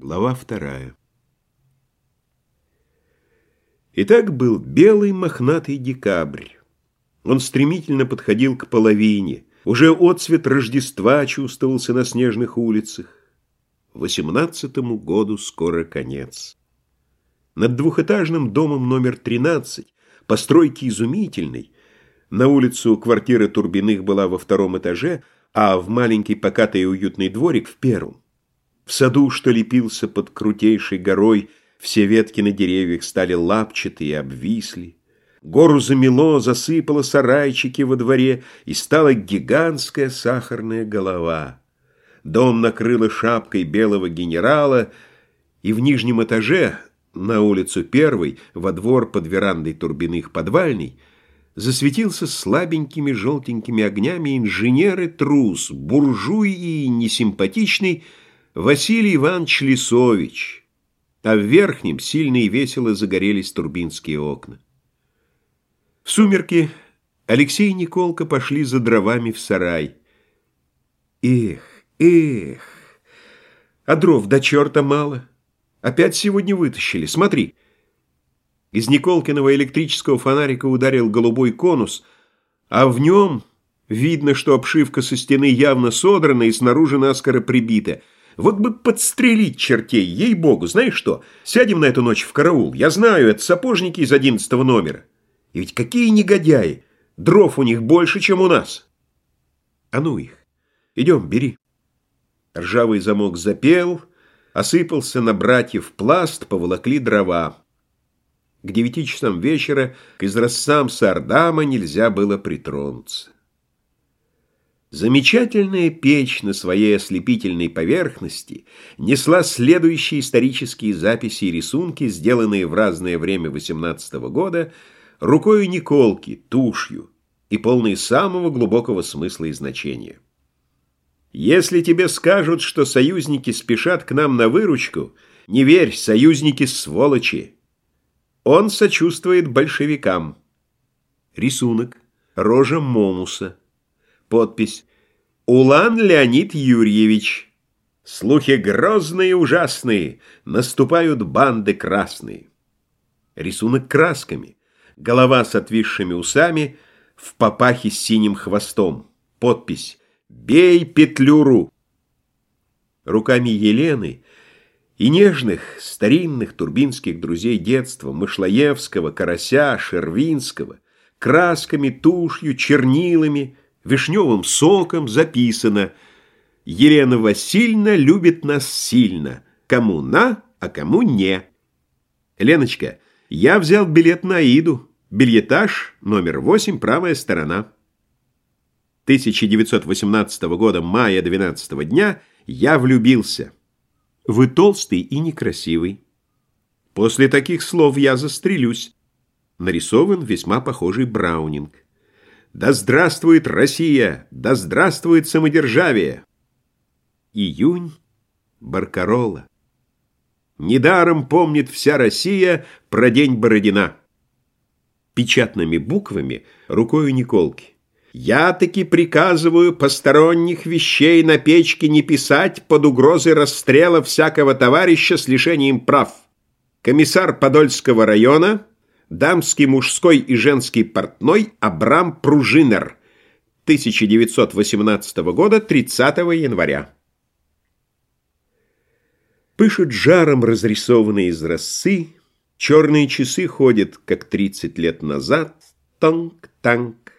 Глава вторая. Итак, был белый мохнатый декабрь. Он стремительно подходил к половине. Уже отцвет Рождества чувствовался на снежных улицах. Восемнадцатому году скоро конец. Над двухэтажным домом номер 13, постройки изумительной, на улицу квартира Турбиных была во втором этаже, а в маленький покатый и уютный дворик в первом. В саду, что лепился под крутейшей горой, все ветки на деревьях стали лапчатые и обвисли. Гору замело, засыпало сарайчики во дворе, и стала гигантская сахарная голова. Дом накрыло шапкой белого генерала, и в нижнем этаже, на улицу Первой, во двор под верандой Турбиных подвальней, засветился слабенькими желтенькими огнями инженер-трус, буржуй и несимпатичный, Василий Иванович Лисович, а в верхнем сильно и весело загорелись турбинские окна. В сумерки Алексей и Николка пошли за дровами в сарай. Эх, эх, а дров до черта мало. Опять сегодня вытащили, смотри. Из Николкиного электрического фонарика ударил голубой конус, а в нем видно, что обшивка со стены явно содрана и снаружи наскоро прибита — вот бы подстрелить чертей, ей-богу, знаешь что? Сядем на эту ночь в караул. Я знаю, это сапожники из одиннадцатого номера. И ведь какие негодяи! Дров у них больше, чем у нас. А ну их. Идем, бери. Ржавый замок запел, осыпался на братьев пласт, поволокли дрова. К девяти часам вечера к изразцам Сардама нельзя было притронуться. Замечательная печь на своей ослепительной поверхности несла следующие исторические записи и рисунки, сделанные в разное время XVIII года рукой Николки, тушью, и полные самого глубокого смысла и значения. Если тебе скажут, что союзники спешат к нам на выручку, не верь, союзники сволочи. Он сочувствует большевикам. Рисунок. Рожа Момуса. Подпись «Улан Леонид Юрьевич». Слухи грозные и ужасные, наступают банды красные. Рисунок красками. Голова с отвисшими усами, в папахе с синим хвостом. Подпись «Бей петлюру». Руками Елены и нежных, старинных турбинских друзей детства, Мышлоевского, Карася, Шервинского, красками, тушью, чернилами – вишневым соком записано «Елена Васильевна любит нас сильно, кому на, а кому не». Леночка, я взял билет на Аиду, бельетаж, номер 8, правая сторона. 1918 года, мая 12 дня, я влюбился. Вы толстый и некрасивый. После таких слов я застрелюсь. Нарисован весьма похожий Браунинг. Да здравствует Россия! Да здравствует самодержавие! Июнь Баркарола. Недаром помнит вся Россия про день Бородина. Печатными буквами рукою Николки. Я таки приказываю посторонних вещей на печке не писать под угрозой расстрела всякого товарища с лишением прав. Комиссар Подольского района Дамский, мужской и женский портной Абрам Пружинер. 1918 года, 30 января. Пышут жаром разрисованные изразцы, черные часы ходят, как 30 лет назад, танк-танк.